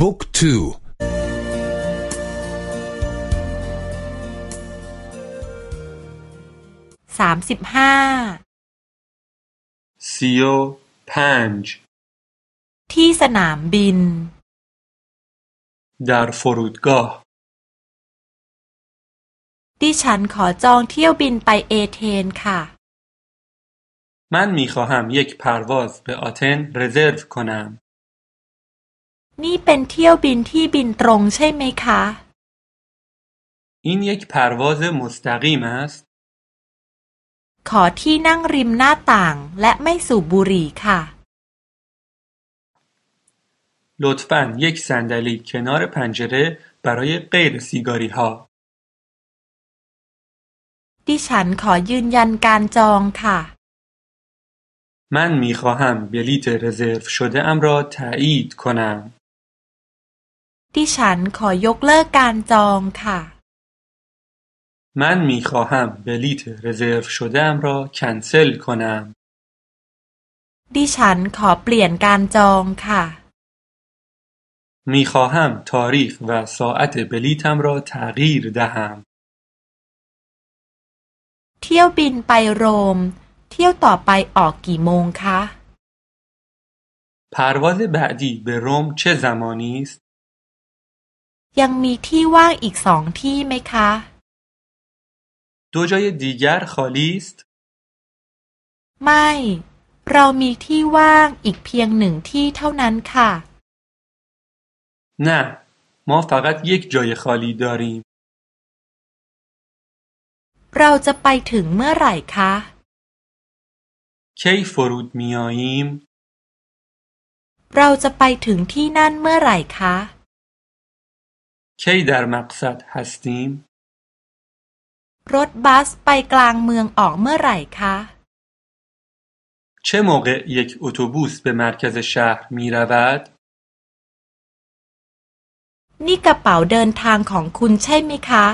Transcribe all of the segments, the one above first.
บุ๊กทูสามสิบห้าซีโอพันจ์ที่สนามบิน در فرودگاه ดิฉันขอจองเที่ยวบินไปเอเธนค่ะ من می خواهم یک پرواز به آتن رزرو کنم นี่เป็นเที่ยวบินที่บินตรงใช่ไหมคะ این یک پرواز مستقیم است ขอที่นั่งริมหน้าต่างและไม่สูบบุหรี่ค่ะ لطفا یک صندلی کنار پنجره برای غیر سیگاری ها ดิฉันขอยืนยันการจองค่ะ من می خواهم بلیت رزرو شده ام را تایید کنم ดิฉันขอยกเลิกการจองค่ะ من می خواهم بلیت رزرو شده ام را کنسل کنم ดิฉันขอเปลี่ยนการจองค่ะ می خواهم تاریخ و ساعت بلیتم را تغییر دهم เที่ยวบินไปโรม เที่ยวต่อไปออกกี่โมงคะ پرواز بعدی به روم چه زمانی است ยังมีที่ว่างอีกสองที่ไหมคะ دو جای دیگر خالی است ไม่ เรามีที่ว่างอีกเพียงหนึ่งที่เท่านั้นค่ะ نه ما فقط یک جای خالی داریم เราจะไปถึงเมื่อไหร่คะ کی فرود می آییم เราจะไปถึงที่นั่นเมื่อไหร่คะ کی در مقصد هستیم รถบัสไปกลางเมืองออกเมื่อไหร่คะ چه موقع یک اتوبوس به مرکز شهر می رود นี่กระเป๋าเดินทางของคุณใช่ไหมคะ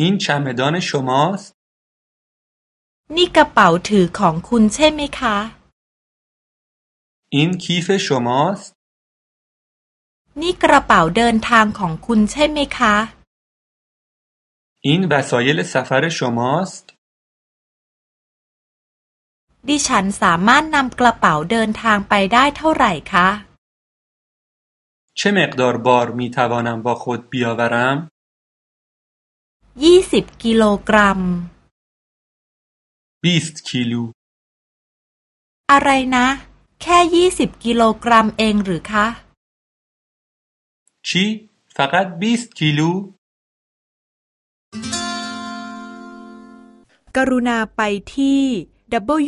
این چمدان شماست นี่กระเป๋าถือของคุณใช่ไหมคะ این کیف شماست นี่กระเป๋าเดินทางของคุณใช่ไหมคะ این وسایل سفر شماست ดิฉันสามารถนำกระเป๋าเดินทางไปได้เท่าไหร่คะ چه مقدار بار می توانم با خود بیاورم ยี่สิบกิโลกรัม 20 کیلو อะไรนะ แค่ยี่สิบกิโลกรัมเองหรือคะ چی فقط 20 کیلو กรุณาไปที่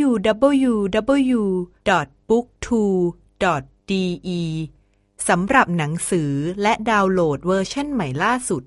www.booktwo.de สำหรับหนังสือและดาวน์โหลดเวอร์ชันใหม่ล่าสุด